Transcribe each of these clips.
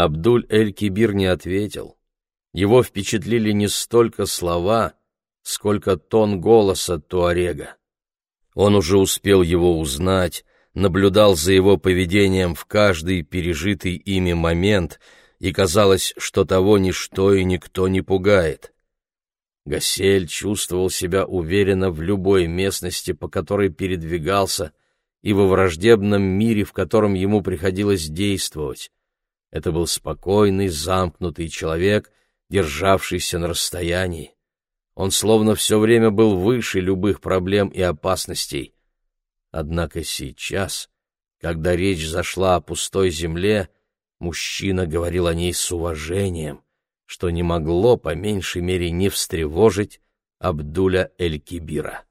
Абдуль-эль-Кибир не ответил. Его впечатлили не столько слова, сколько тон голоса Туарега. Он уже успел его узнать, наблюдал за его поведением в каждый пережитый ими момент, и казалось, что того ничто и никто не пугает. Гасель чувствовал себя уверенно в любой местности, по которой передвигался, и во враждебном мире, в котором ему приходилось действовать. Это был спокойный, замкнутый человек, державшийся на расстоянии. Он словно все время был выше любых проблем и опасностей. Однако сейчас, когда речь зашла о пустой земле, мужчина говорил о ней с уважением, что не могло, по меньшей мере, не встревожить Абдуля Эль-Кибира.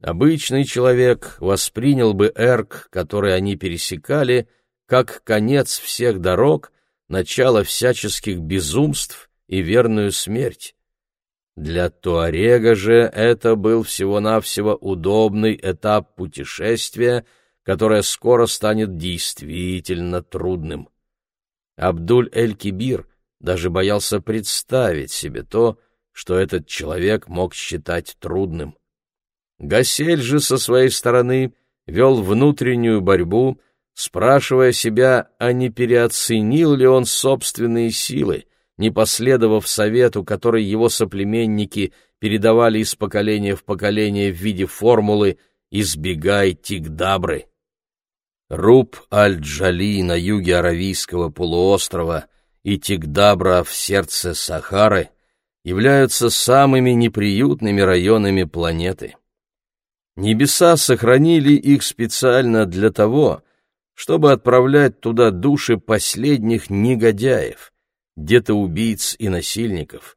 Обычный человек воспринял бы эрк, который они пересекали, как конец всех дорог, начало всяческих безумств и верную смерть. Для Туарега же это был всего-навсего удобный этап путешествия, которое скоро станет действительно трудным. Абдуль-эль-Кибир даже боялся представить себе то, что этот человек мог считать трудным. Гасель же со своей стороны вел внутреннюю борьбу, спрашивая себя, а не переоценил ли он собственные силы, не последовав совету, который его соплеменники передавали из поколения в поколение в виде формулы «избегай тигдабры». Руб аль-Джали на юге Аравийского полуострова и Тигдабра в сердце Сахары являются самыми неприютными районами планеты. Небеса сохранили их специально для того, чтобы отправлять туда души последних негодяев, детоубийц и насильников.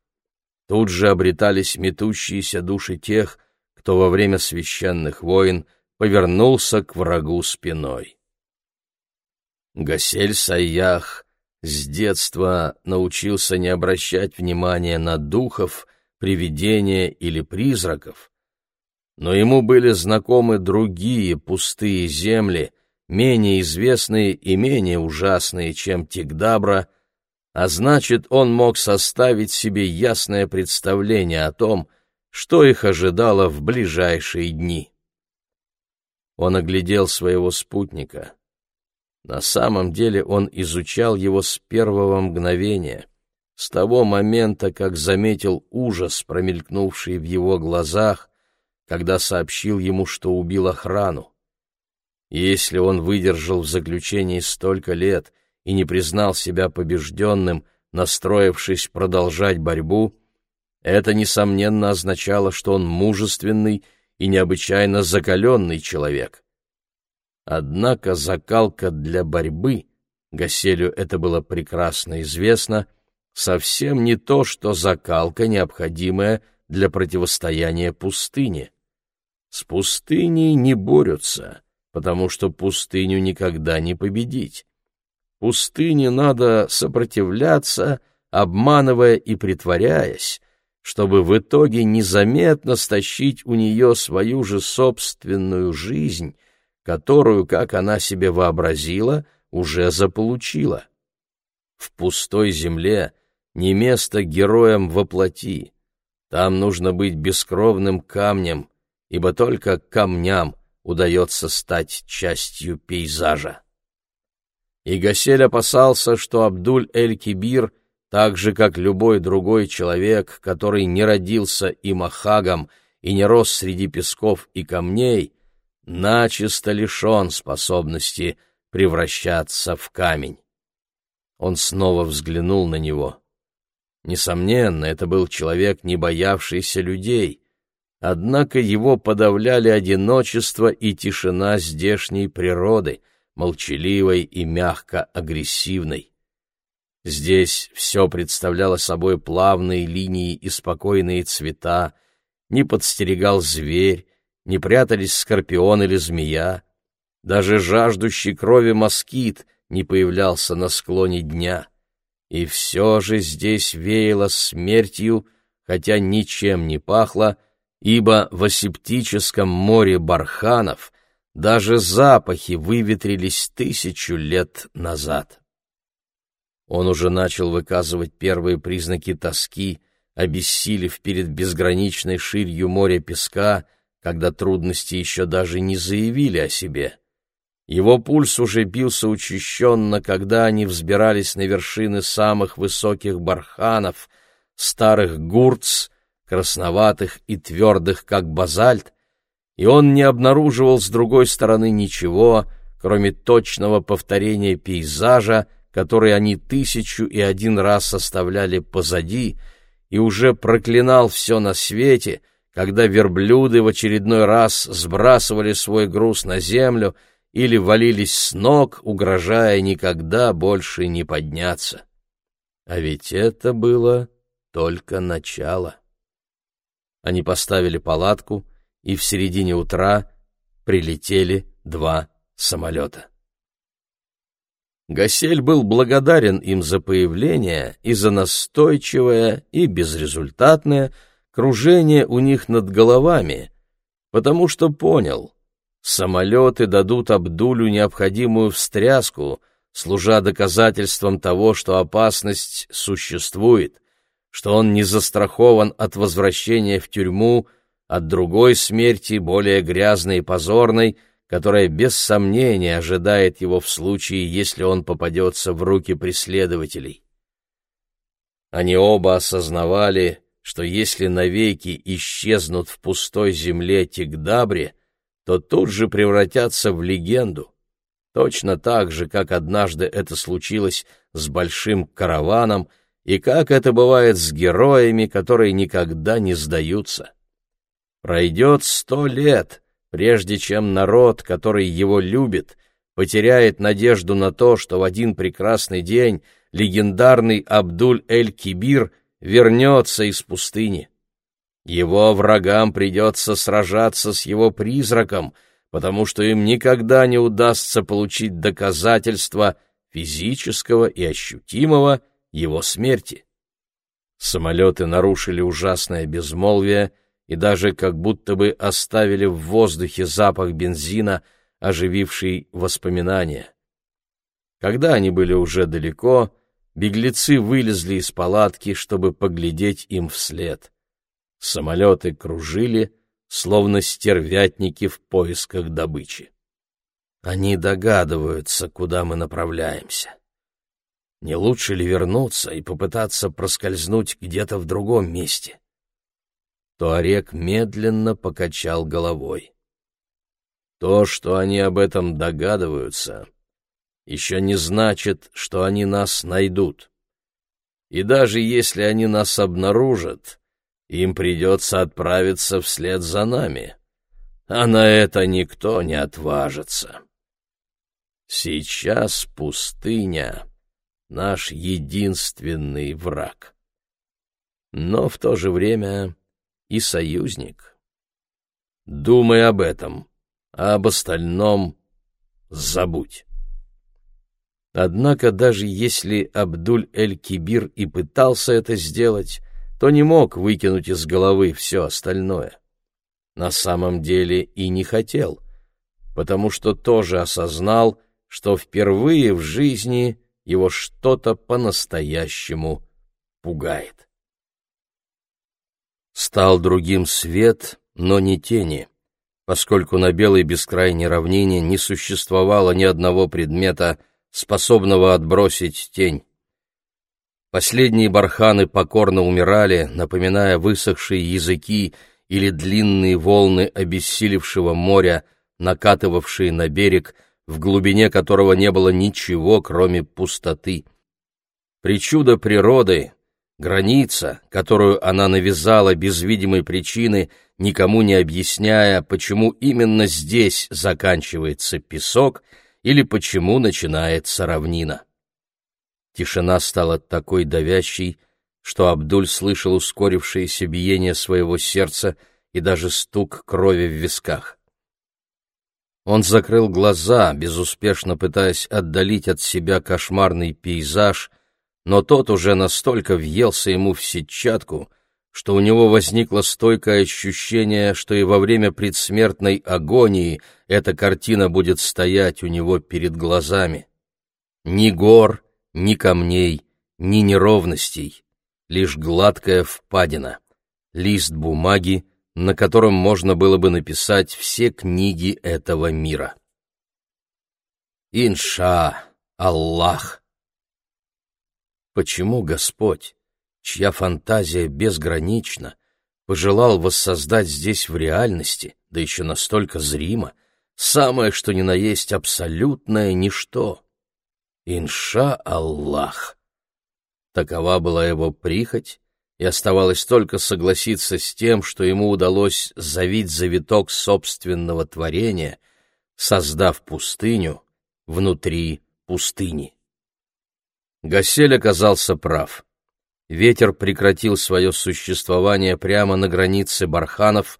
Тут же обретались метущиеся души тех, кто во время священных войн повернулся к врагу спиной. Гасель Сайях с детства научился не обращать внимания на духов, привидения или призраков, но ему были знакомы другие пустые земли, менее известные и менее ужасные, чем Тигдабра, а значит, он мог составить себе ясное представление о том, что их ожидало в ближайшие дни. Он оглядел своего спутника. На самом деле он изучал его с первого мгновения, с того момента, как заметил ужас, промелькнувший в его глазах, когда сообщил ему, что убил охрану. Если он выдержал в заключении столько лет и не признал себя побежденным, настроившись продолжать борьбу, это, несомненно, означало, что он мужественный и необычайно закаленный человек. Однако закалка для борьбы, Гаселю это было прекрасно известно, совсем не то, что закалка, необходимая для противостояния пустыне. С пустыней не борются, потому что пустыню никогда не победить. Пустыне надо сопротивляться, обманывая и притворяясь, чтобы в итоге незаметно стащить у нее свою же собственную жизнь, которую, как она себе вообразила, уже заполучила. В пустой земле не место героям во плоти. Там нужно быть бескровным камнем, ибо только камням удается стать частью пейзажа. И Гасель опасался, что Абдуль-эль-Кибир, так же, как любой другой человек, который не родился и махагом и не рос среди песков и камней, начисто лишен способности превращаться в камень. Он снова взглянул на него. Несомненно, это был человек, не боявшийся людей, Однако его подавляли одиночество и тишина здешней природы, молчаливой и мягко агрессивной. Здесь все представляло собой плавные линии и спокойные цвета, не подстерегал зверь, не прятались скорпион или змея, даже жаждущий крови москит не появлялся на склоне дня. И все же здесь веяло смертью, хотя ничем не пахло, ибо в асептическом море барханов даже запахи выветрились тысячу лет назад. Он уже начал выказывать первые признаки тоски, обессилев перед безграничной ширью моря песка, когда трудности еще даже не заявили о себе. Его пульс уже бился учащенно, когда они взбирались на вершины самых высоких барханов, старых гурц, красноватых и твердых, как базальт, и он не обнаруживал с другой стороны ничего, кроме точного повторения пейзажа, который они тысячу и один раз оставляли позади, и уже проклинал все на свете, когда верблюды в очередной раз сбрасывали свой груз на землю или валились с ног, угрожая никогда больше не подняться. А ведь это было только начало. Они поставили палатку, и в середине утра прилетели два самолета. Гасель был благодарен им за появление и за настойчивое и безрезультатное кружение у них над головами, потому что понял, самолеты дадут Абдулю необходимую встряску, служа доказательством того, что опасность существует, что он не застрахован от возвращения в тюрьму, от другой смерти, более грязной и позорной, которая без сомнения ожидает его в случае, если он попадется в руки преследователей. Они оба осознавали, что если навеки исчезнут в пустой земле Тигдабре, то тут же превратятся в легенду, точно так же, как однажды это случилось с большим караваном и как это бывает с героями, которые никогда не сдаются. Пройдет сто лет, прежде чем народ, который его любит, потеряет надежду на то, что в один прекрасный день легендарный Абдуль-эль-Кибир вернется из пустыни. Его врагам придется сражаться с его призраком, потому что им никогда не удастся получить доказательства физического и ощутимого его смерти. Самолеты нарушили ужасное безмолвие и даже как будто бы оставили в воздухе запах бензина, ожививший воспоминания. Когда они были уже далеко, беглецы вылезли из палатки, чтобы поглядеть им вслед. Самолеты кружили, словно стервятники в поисках добычи. Они догадываются, куда мы направляемся. Не лучше ли вернуться и попытаться проскользнуть где-то в другом месте? Туарек медленно покачал головой. То, что они об этом догадываются, еще не значит, что они нас найдут. И даже если они нас обнаружат, им придется отправиться вслед за нами, а на это никто не отважится. Сейчас пустыня — наш единственный враг. Но в то же время и союзник. Думай об этом, а об остальном забудь. Однако даже если Абдуль-эль-Кибир и пытался это сделать, то не мог выкинуть из головы все остальное. На самом деле и не хотел, потому что тоже осознал, что впервые в жизни его что-то по-настоящему пугает. Стал другим свет, но не тени, поскольку на белой бескрайней равнине не существовало ни одного предмета, способного отбросить тень. Последние барханы покорно умирали, напоминая высохшие языки или длинные волны обессилевшего моря, накатывавшие на берег, в глубине которого не было ничего, кроме пустоты. Причуда природы, граница, которую она навязала без видимой причины, никому не объясняя, почему именно здесь заканчивается песок — или почему начинается равнина. Тишина стала такой давящей, что Абдуль слышал ускорившееся биение своего сердца и даже стук крови в висках. Он закрыл глаза, безуспешно пытаясь отдалить от себя кошмарный пейзаж, но тот уже настолько въелся ему в сетчатку, что у него возникло стойкое ощущение, что и во время предсмертной агонии эта картина будет стоять у него перед глазами. Ни гор, ни камней, ни неровностей, лишь гладкая впадина, лист бумаги, на котором можно было бы написать все книги этого мира. Инша, Аллах! Почему Господь, чья фантазия безгранична, пожелал воссоздать здесь в реальности, да еще настолько зримо, самое что ни на есть абсолютное ничто? Инша Аллах! Такова была его прихоть, и оставалось только согласиться с тем, что ему удалось завить завиток собственного творения, создав пустыню внутри пустыни. Гасель оказался прав. Ветер прекратил свое существование прямо на границе барханов,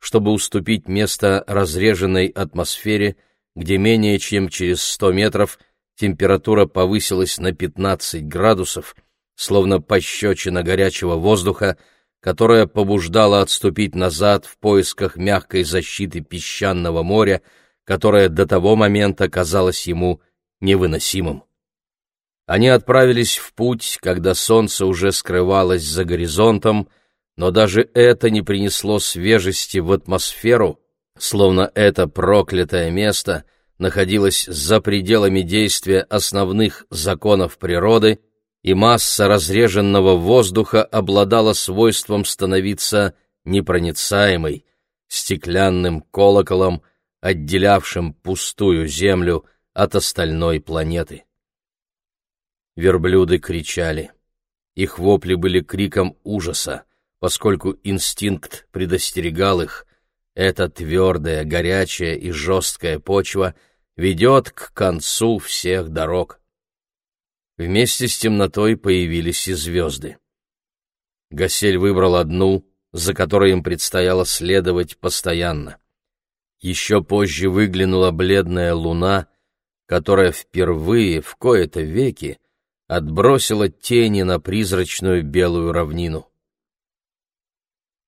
чтобы уступить место разреженной атмосфере, где менее чем через сто метров температура повысилась на 15 градусов — словно пощечина горячего воздуха, которая побуждала отступить назад в поисках мягкой защиты песчаного моря, которое до того момента казалось ему невыносимым. Они отправились в путь, когда солнце уже скрывалось за горизонтом, но даже это не принесло свежести в атмосферу, словно это проклятое место находилось за пределами действия основных законов природы — и масса разреженного воздуха обладала свойством становиться непроницаемой, стеклянным колоколом, отделявшим пустую землю от остальной планеты. Верблюды кричали. Их вопли были криком ужаса, поскольку инстинкт предостерегал их. Эта твердая, горячая и жесткая почва ведет к концу всех дорог. Вместе с темнотой появились и звезды. Гасель выбрал одну, за которой им предстояло следовать постоянно. Еще позже выглянула бледная луна, которая впервые в кои-то веки отбросила тени на призрачную белую равнину.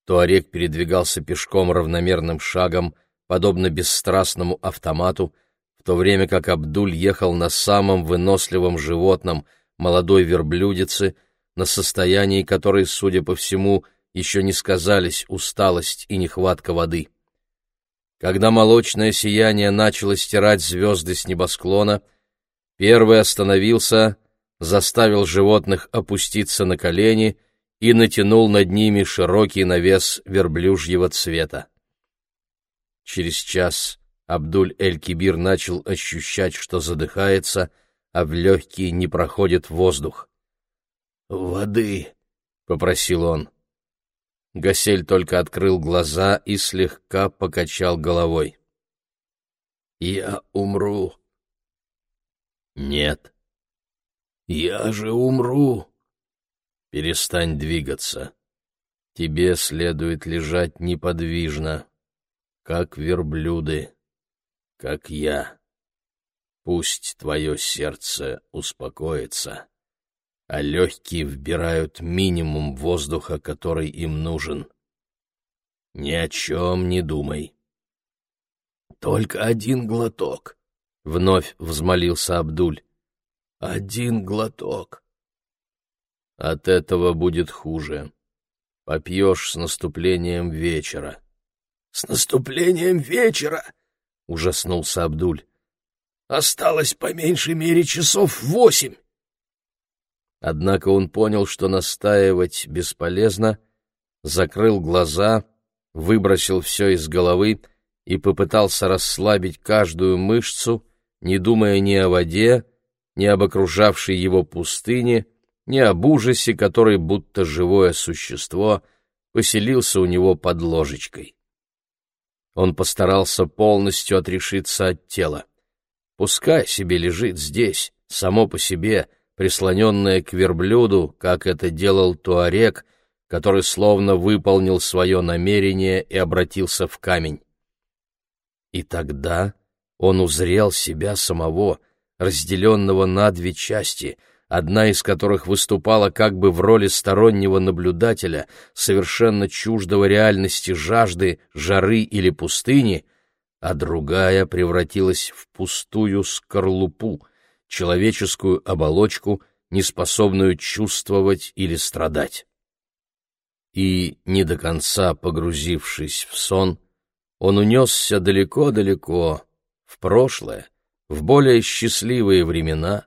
Туарек передвигался пешком равномерным шагом, подобно бесстрастному автомату, в то время как Абдуль ехал на самом выносливом животном, молодой верблюдице, на состоянии которой, судя по всему, еще не сказались усталость и нехватка воды. Когда молочное сияние начало стирать звезды с небосклона, первый остановился, заставил животных опуститься на колени и натянул над ними широкий навес верблюжьего цвета. Через час Абдуль-эль-Кибир начал ощущать, что задыхается, а в легкие не проходит воздух. «Воды!» — попросил он. Гасель только открыл глаза и слегка покачал головой. «Я умру». «Нет». «Я же умру». «Перестань двигаться. Тебе следует лежать неподвижно, как верблюды» как я. Пусть твое сердце успокоится, а легкие вбирают минимум воздуха, который им нужен. Ни о чем не думай. Только один глоток, — вновь взмолился Абдуль. Один глоток. От этого будет хуже. Попьешь с наступлением вечера. С наступлением вечера? — ужаснулся Абдуль. «Осталось по меньшей мере часов восемь». Однако он понял, что настаивать бесполезно, закрыл глаза, выбросил все из головы и попытался расслабить каждую мышцу, не думая ни о воде, ни об окружавшей его пустыне, ни об ужасе, который, будто живое существо, поселился у него под ложечкой. Он постарался полностью отрешиться от тела. Пускай себе лежит здесь, само по себе, прислоненное к верблюду, как это делал Туарек, который словно выполнил свое намерение и обратился в камень. И тогда он узрел себя самого, разделенного на две части — одна из которых выступала как бы в роли стороннего наблюдателя, совершенно чуждого реальности жажды, жары или пустыни, а другая превратилась в пустую скорлупу, человеческую оболочку, неспособную чувствовать или страдать. И, не до конца погрузившись в сон, он унесся далеко-далеко, в прошлое, в более счастливые времена,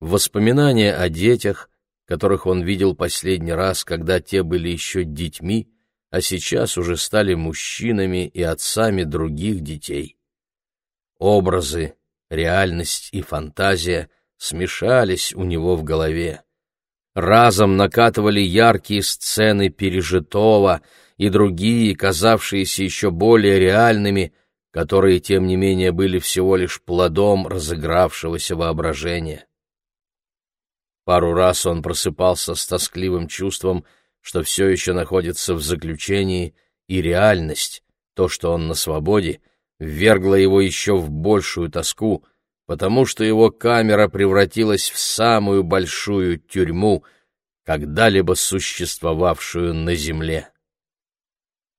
воспоминания о детях, которых он видел последний раз, когда те были еще детьми, а сейчас уже стали мужчинами и отцами других детей. Образы, реальность и фантазия смешались у него в голове. Разом накатывали яркие сцены пережитого и другие, казавшиеся еще более реальными, которые, тем не менее, были всего лишь плодом разыгравшегося воображения. Пару раз он просыпался с тоскливым чувством, что все еще находится в заключении, и реальность, то, что он на свободе, ввергла его еще в большую тоску, потому что его камера превратилась в самую большую тюрьму, когда-либо существовавшую на земле.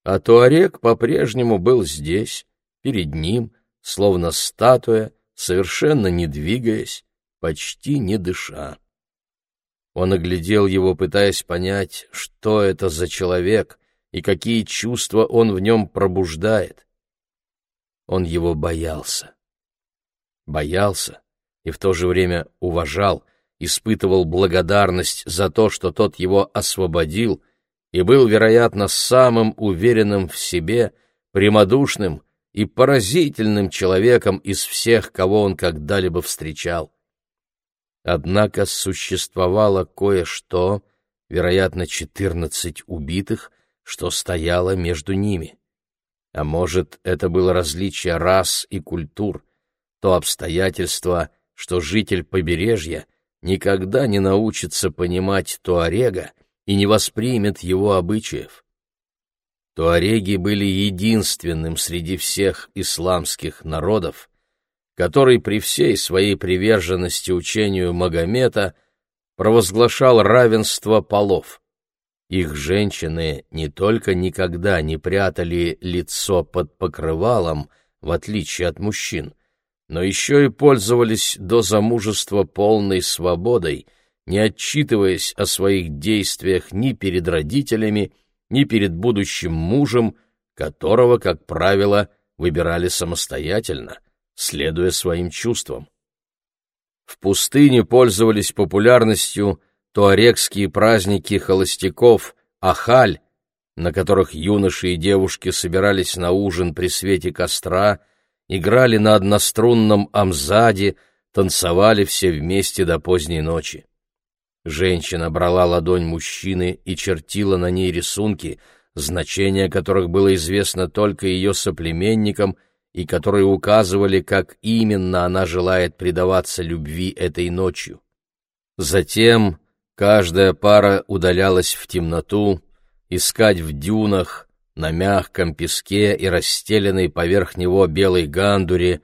А Туарек по-прежнему был здесь, перед ним, словно статуя, совершенно не двигаясь, почти не дыша. Он оглядел его, пытаясь понять, что это за человек и какие чувства он в нем пробуждает. Он его боялся. Боялся и в то же время уважал, испытывал благодарность за то, что тот его освободил, и был, вероятно, самым уверенным в себе, прямодушным и поразительным человеком из всех, кого он когда-либо встречал. Однако существовало кое-что, вероятно, четырнадцать убитых, что стояло между ними. А может, это было различие рас и культур, то обстоятельство, что житель побережья никогда не научится понимать Туарега и не воспримет его обычаев. Туареги были единственным среди всех исламских народов, который при всей своей приверженности учению Магомета провозглашал равенство полов. Их женщины не только никогда не прятали лицо под покрывалом, в отличие от мужчин, но еще и пользовались до замужества полной свободой, не отчитываясь о своих действиях ни перед родителями, ни перед будущим мужем, которого, как правило, выбирали самостоятельно, следуя своим чувствам. В пустыне пользовались популярностью туарекские праздники холостяков Ахаль, на которых юноши и девушки собирались на ужин при свете костра, играли на однострунном амзаде, танцевали все вместе до поздней ночи. Женщина брала ладонь мужчины и чертила на ней рисунки, значение которых было известно только ее соплеменникам и которые указывали, как именно она желает предаваться любви этой ночью. Затем каждая пара удалялась в темноту, искать в дюнах, на мягком песке и расстеленной поверх него белой гандуре,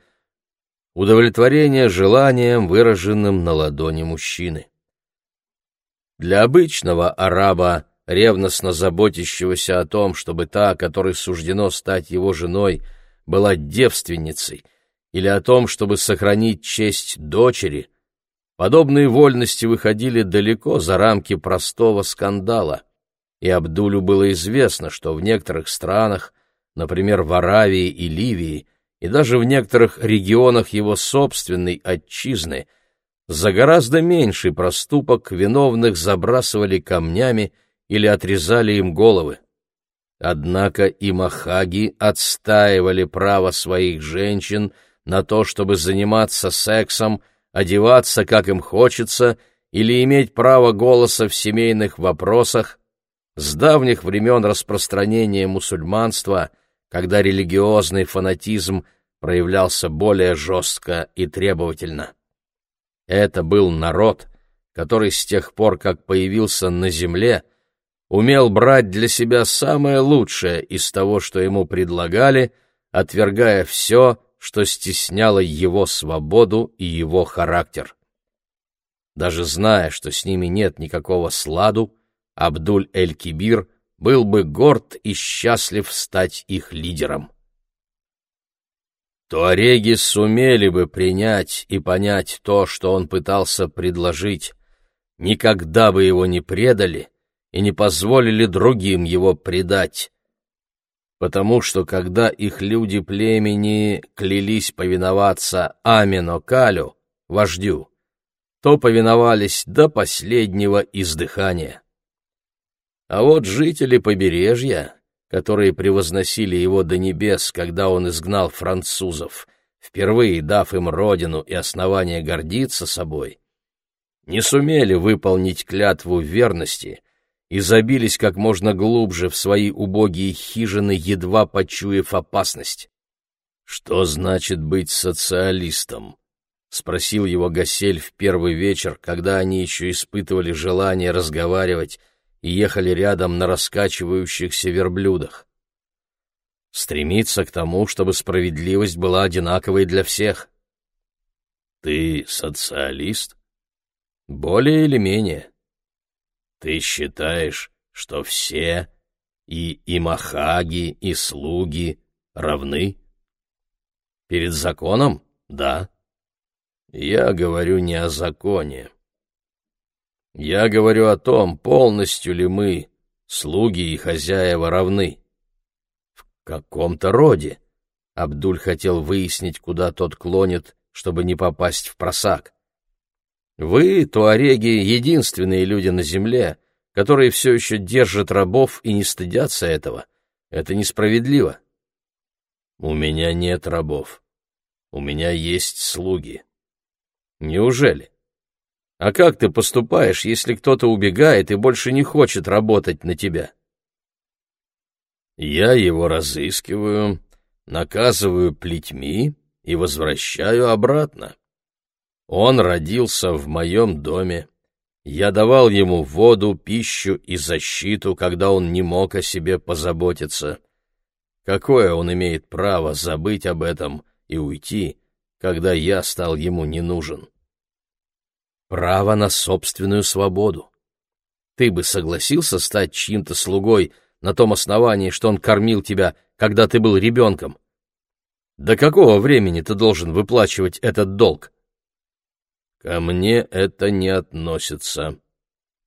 удовлетворение желанием, выраженным на ладони мужчины. Для обычного араба, ревностно заботящегося о том, чтобы та, которой суждено стать его женой, была девственницей, или о том, чтобы сохранить честь дочери, подобные вольности выходили далеко за рамки простого скандала, и Абдулю было известно, что в некоторых странах, например, в Аравии и Ливии, и даже в некоторых регионах его собственной отчизны, за гораздо меньший проступок виновных забрасывали камнями или отрезали им головы. Однако и махаги отстаивали право своих женщин на то, чтобы заниматься сексом, одеваться, как им хочется, или иметь право голоса в семейных вопросах, с давних времен распространения мусульманства, когда религиозный фанатизм проявлялся более жестко и требовательно. Это был народ, который с тех пор, как появился на земле, умел брать для себя самое лучшее из того, что ему предлагали, отвергая все, что стесняло его свободу и его характер. Даже зная, что с ними нет никакого сладу, Абдуль-эль-Кибир был бы горд и счастлив стать их лидером. туареги сумели бы принять и понять то, что он пытался предложить, никогда бы его не предали и не позволили другим его предать. Потому что когда их люди племени клялись повиноваться Амино-Калю, вождю, то повиновались до последнего издыхания. А вот жители побережья, которые превозносили его до небес, когда он изгнал французов, впервые дав им родину и основание гордиться собой, не сумели выполнить клятву верности и забились как можно глубже в свои убогие хижины, едва почуяв опасность. Что значит быть социалистом? — спросил его Гасель в первый вечер, когда они еще испытывали желание разговаривать и ехали рядом на раскачивающихся верблюдах. Стремиться к тому, чтобы справедливость была одинаковой для всех. Ты социалист? Более или менее. Ты считаешь, что все, и имахаги, и слуги, равны? Перед законом? Да. Я говорю не о законе. Я говорю о том, полностью ли мы, слуги и хозяева, равны. В каком-то роде. Абдуль хотел выяснить, куда тот клонит, чтобы не попасть в просак. Вы, туареги, единственные люди на земле, которые все еще держат рабов и не стыдятся этого. Это несправедливо. У меня нет рабов. У меня есть слуги. Неужели? А как ты поступаешь, если кто-то убегает и больше не хочет работать на тебя? Я его разыскиваю, наказываю плетьми и возвращаю обратно. Он родился в моем доме. Я давал ему воду, пищу и защиту, когда он не мог о себе позаботиться. Какое он имеет право забыть об этом и уйти, когда я стал ему не нужен? право на собственную свободу. Ты бы согласился стать чьим-то слугой на том основании, что он кормил тебя, когда ты был ребенком? До какого времени ты должен выплачивать этот долг? Ко мне это не относится.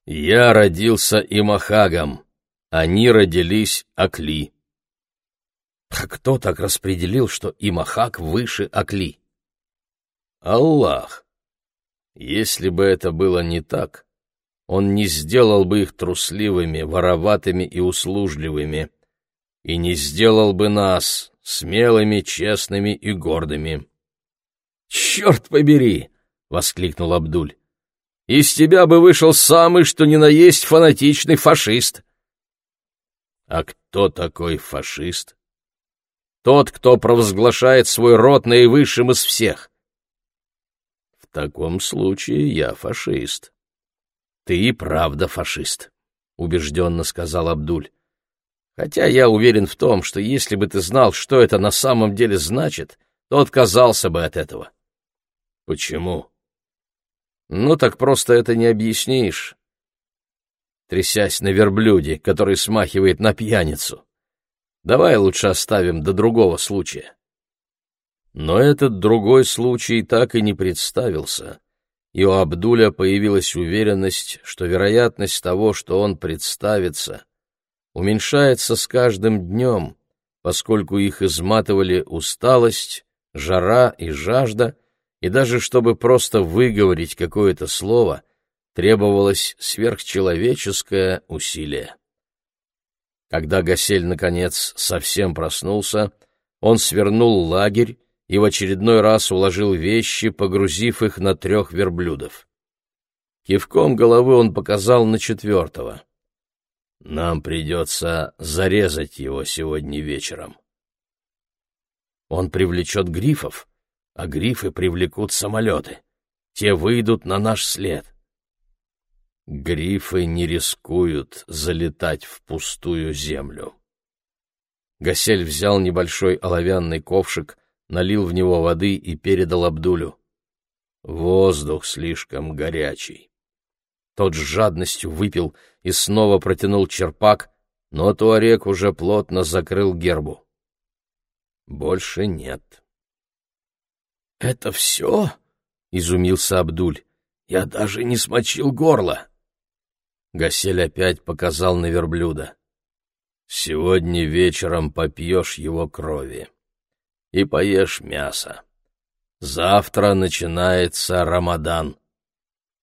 Я родился Имахагом, они родились Акли. А кто так распределил, что Имахаг выше Акли? Аллах. Если бы это было не так, он не сделал бы их трусливыми, вороватыми и услужливыми, и не сделал бы нас смелыми, честными и гордыми. «Черт побери!» — воскликнул Абдуль. «Из тебя бы вышел самый, что ни на есть, фанатичный фашист!» «А кто такой фашист?» «Тот, кто провозглашает свой род наивысшим из всех» таком случае я фашист. Ты и правда фашист, убежденно сказал Абдуль. Хотя я уверен в том, что если бы ты знал, что это на самом деле значит, то отказался бы от этого. Почему? Ну так просто это не объяснишь. Трясясь на верблюде, который смахивает на пьяницу. Давай лучше оставим до другого случая. Но этот другой случай так и не представился, и у Абдуля появилась уверенность, что вероятность того, что он представится, уменьшается с каждым днем, поскольку их изматывали усталость, жара и жажда, и даже чтобы просто выговорить какое-то слово, требовалось сверхчеловеческое усилие. Когда Гасель, наконец, совсем проснулся, он свернул лагерь и в очередной раз уложил вещи, погрузив их на трех верблюдов. Кивком головы он показал на четвертого. «Нам придется зарезать его сегодня вечером». «Он привлечет грифов, а грифы привлекут самолеты. Те выйдут на наш след». Грифы не рискуют залетать в пустую землю. Гасель взял небольшой оловянный ковшик, налил в него воды и передал Абдулю. Воздух слишком горячий. Тот с жадностью выпил и снова протянул черпак, но Туарек уже плотно закрыл гербу. Больше нет. «Это все?» — изумился Абдуль. «Я даже не смочил горло». Гасель опять показал на верблюда. «Сегодня вечером попьешь его крови и поешь мясо. Завтра начинается Рамадан».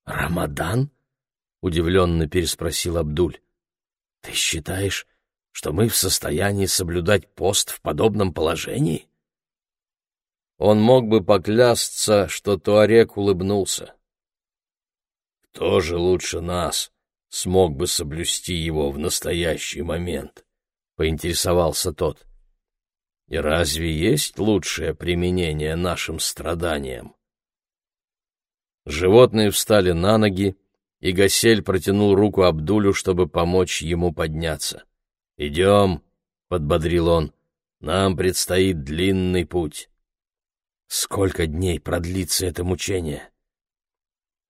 «Рамадан?» — удивленно переспросил Абдуль. «Ты считаешь, что мы в состоянии соблюдать пост в подобном положении?» Он мог бы поклясться, что Туарек улыбнулся. «Кто же лучше нас смог бы соблюсти его в настоящий момент?» — поинтересовался тот. «И разве есть лучшее применение нашим страданиям?» Животные встали на ноги, и Гасель протянул руку Абдулю, чтобы помочь ему подняться. «Идем», — подбодрил он, — «нам предстоит длинный путь». Сколько дней продлится это мучение?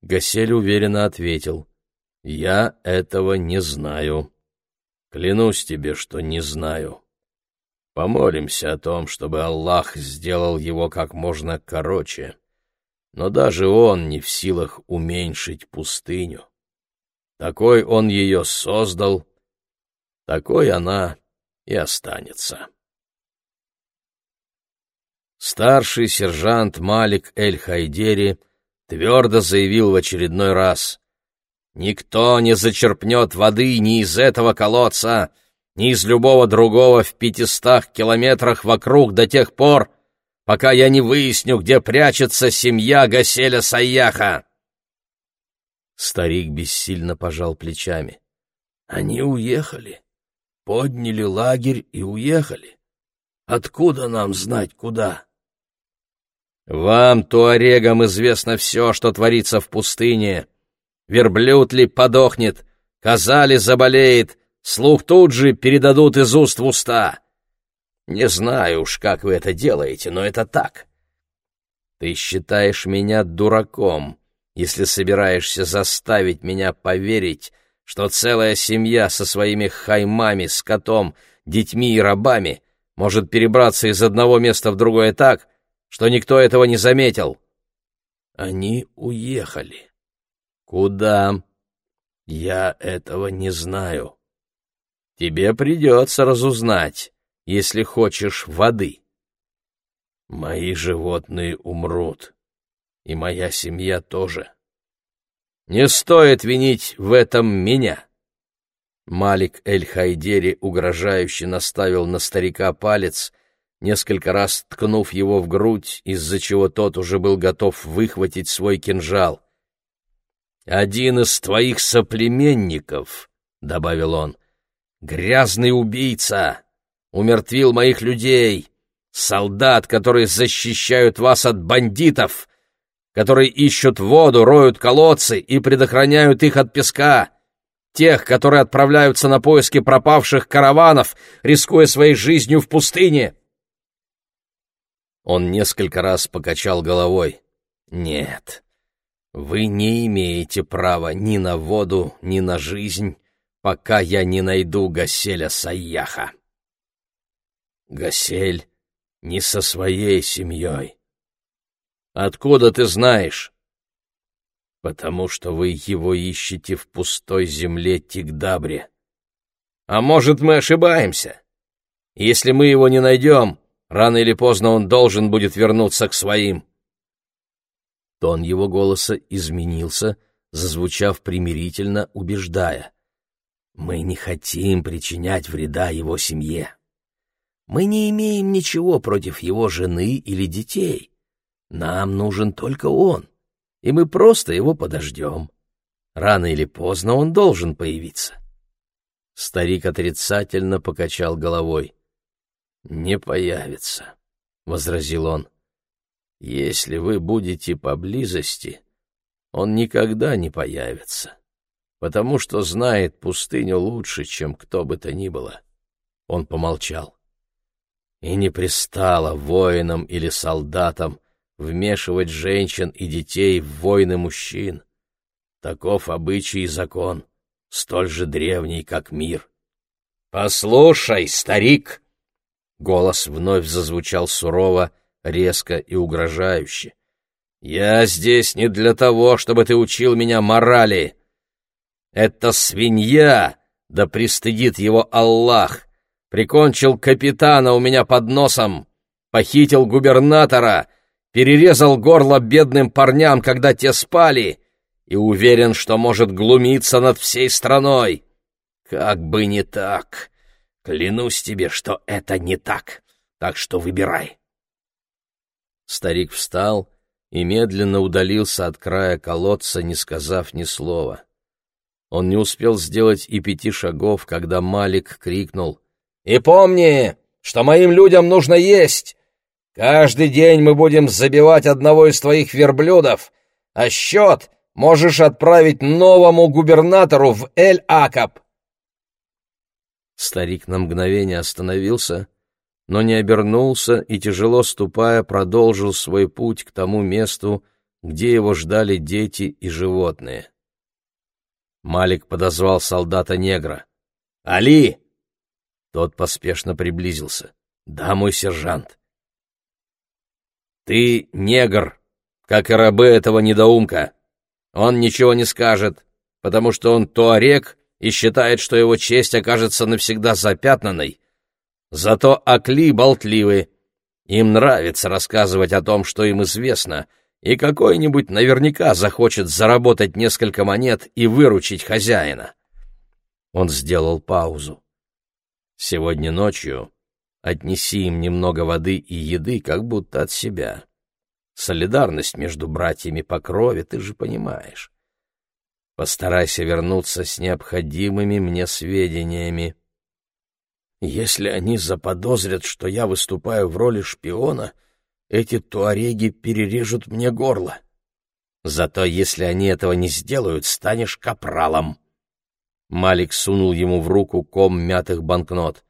Гасель уверенно ответил. Я этого не знаю. Клянусь тебе, что не знаю. Помолимся о том, чтобы Аллах сделал его как можно короче. Но даже он не в силах уменьшить пустыню. Такой он ее создал, такой она и останется. Старший сержант Малик Эль-Хайдери твердо заявил в очередной раз. «Никто не зачерпнет воды ни из этого колодца, ни из любого другого в пятистах километрах вокруг до тех пор, пока я не выясню, где прячется семья Гаселя Саяха». Старик бессильно пожал плечами. «Они уехали, подняли лагерь и уехали. Откуда нам знать, куда?» Вам, туарегам, известно все, что творится в пустыне. Верблюд ли подохнет, коза ли заболеет, слух тут же передадут из уст в уста. Не знаю уж, как вы это делаете, но это так. Ты считаешь меня дураком, если собираешься заставить меня поверить, что целая семья со своими хаймами, скотом, детьми и рабами может перебраться из одного места в другое так, что никто этого не заметил. Они уехали. Куда? Я этого не знаю. Тебе придется разузнать, если хочешь воды. Мои животные умрут, и моя семья тоже. Не стоит винить в этом меня. Малик Эль-Хайдери угрожающе наставил на старика палец — несколько раз ткнув его в грудь, из-за чего тот уже был готов выхватить свой кинжал. «Один из твоих соплеменников», — добавил он, — «грязный убийца, умертвил моих людей, солдат, которые защищают вас от бандитов, которые ищут воду, роют колодцы и предохраняют их от песка» тех, которые отправляются на поиски пропавших караванов, рискуя своей жизнью в пустыне. Он несколько раз покачал головой. «Нет, вы не имеете права ни на воду, ни на жизнь, пока я не найду Гаселя Саяха». «Гасель не со своей семьей». «Откуда ты знаешь?» «Потому что вы его ищете в пустой земле Тигдабре». «А может, мы ошибаемся? Если мы его не найдем, Рано или поздно он должен будет вернуться к своим. Тон его голоса изменился, зазвучав примирительно, убеждая. «Мы не хотим причинять вреда его семье. Мы не имеем ничего против его жены или детей. Нам нужен только он, и мы просто его подождем. Рано или поздно он должен появиться». Старик отрицательно покачал головой. «Не появится», — возразил он. «Если вы будете поблизости, он никогда не появится, потому что знает пустыню лучше, чем кто бы то ни было». Он помолчал. «И не пристало воинам или солдатам вмешивать женщин и детей в войны мужчин. Таков обычай и закон, столь же древний, как мир». «Послушай, старик!» Голос вновь зазвучал сурово, резко и угрожающе. «Я здесь не для того, чтобы ты учил меня морали. Это свинья, да пристыдит его Аллах, прикончил капитана у меня под носом, похитил губернатора, перерезал горло бедным парням, когда те спали, и уверен, что может глумиться над всей страной. Как бы не так. Клянусь тебе, что это не так. Так что выбирай. Старик встал и медленно удалился от края колодца, не сказав ни слова. Он не успел сделать и пяти шагов, когда Малик крикнул. «И помни, что моим людям нужно есть! Каждый день мы будем забивать одного из твоих верблюдов, а счет можешь отправить новому губернатору в Эль-Акаб!» Старик на мгновение остановился, но не обернулся и, тяжело ступая, продолжил свой путь к тому месту, где его ждали дети и животные. Малик подозвал солдата-негра. «Али!» Тот поспешно приблизился. «Да, мой сержант». «Ты негр, как и рабы этого недоумка. Он ничего не скажет, потому что он туарек и считает, что его честь окажется навсегда запятнанной. Зато Акли болтливы. Им нравится рассказывать о том, что им известно — и какой-нибудь наверняка захочет заработать несколько монет и выручить хозяина. Он сделал паузу. Сегодня ночью отнеси им немного воды и еды, как будто от себя. Солидарность между братьями по крови, ты же понимаешь. Постарайся вернуться с необходимыми мне сведениями. Если они заподозрят, что я выступаю в роли шпиона, эти туареги перережут мне горло. Зато если они этого не сделают, станешь капралом. Малик сунул ему в руку ком мятых банкнот.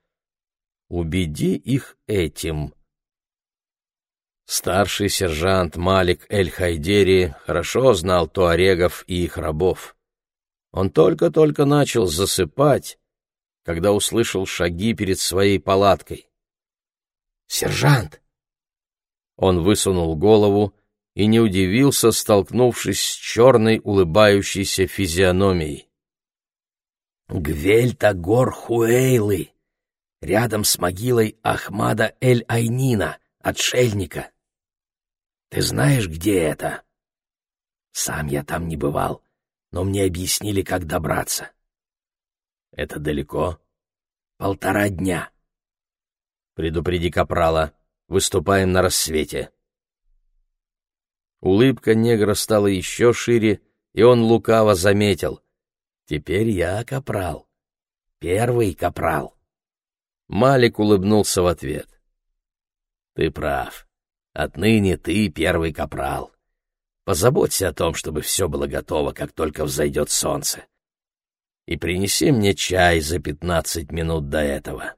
Убеди их этим. Старший сержант Малик Эль-Хайдери хорошо знал туарегов и их рабов. Он только-только начал засыпать, когда услышал шаги перед своей палаткой. «Сержант!» Он высунул голову и не удивился, столкнувшись с черной улыбающейся физиономией. «Гвельта гор Хуэйлы, рядом с могилой Ахмада Эль-Айнина, отшельника. Ты знаешь, где это?» «Сам я там не бывал, но мне объяснили, как добраться». «Это далеко?» «Полтора дня». «Предупреди Капрала». Выступаем на рассвете». Улыбка негра стала еще шире, и он лукаво заметил. «Теперь я капрал. Первый капрал». Малик улыбнулся в ответ. «Ты прав. Отныне ты первый капрал. Позаботься о том, чтобы все было готово, как только взойдет солнце. И принеси мне чай за пятнадцать минут до этого».